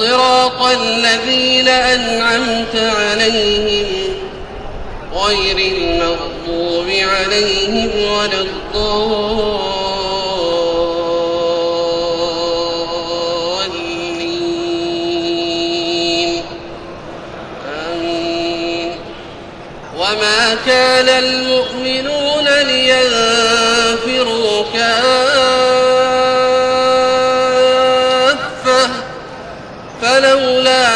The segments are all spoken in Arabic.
صراط الذين أنعمت عليهم غير المغضوب عليهم ولا الضالين. آمين. وما كان المؤمنون لينفروا كافة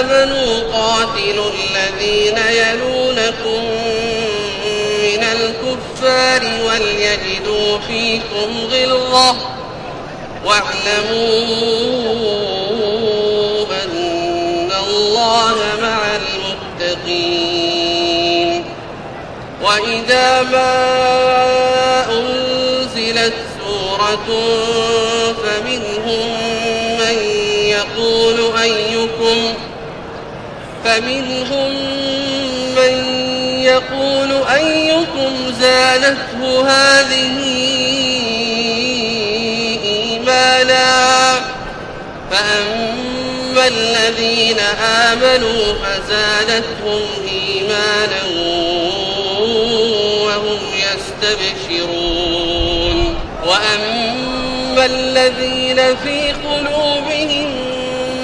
آمنوا قاتلوا الذين يلونكم من الكفار وليجدوا فيكم غلظة. واعلموا أن الله مع المتقين. وإذا ما أنزلت سورة فمنهم من يقول أيكم زادته هذه إيمانا فأما الذين آمنوا فزادتهم إيمانا وهم يستبشرون وأما الذين في قلوبهم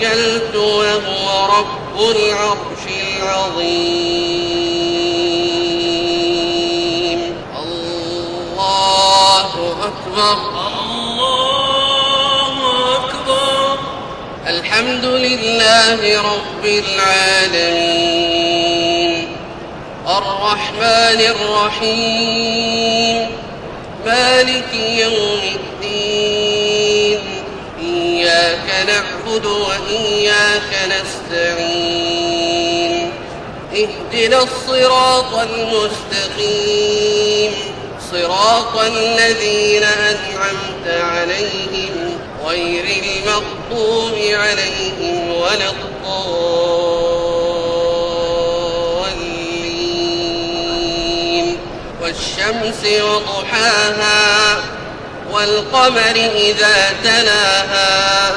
توكلت وهو رب العرش العظيم. الله أكبر. الله أكبر. الحمد لله رب العالمين. الرحمن الرحيم. مالك يوم الدين. نعبد وإياك نستعين اهدنا الصراط المستقيم صراط الذين أنعمت عليهم غير المغضوب عليهم ولا الضالين. والشمس وضحاها والقمر إذا تلاها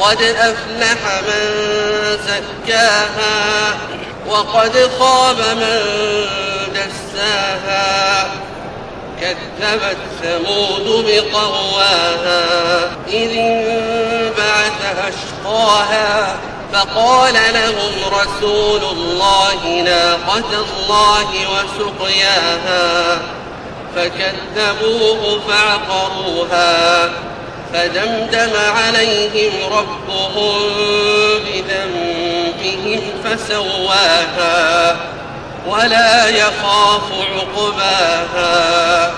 قد أفلح من زكاها وقد خاب من دساها. كذبت ثمود بطغواها إذ انبعث أشقاها فقال لهم رسول الله ناقة الله وسقياها. فكذبوه فعقروها. فدمدم عليهم ربهم بذنبهم فسواها ولا يخاف عقباها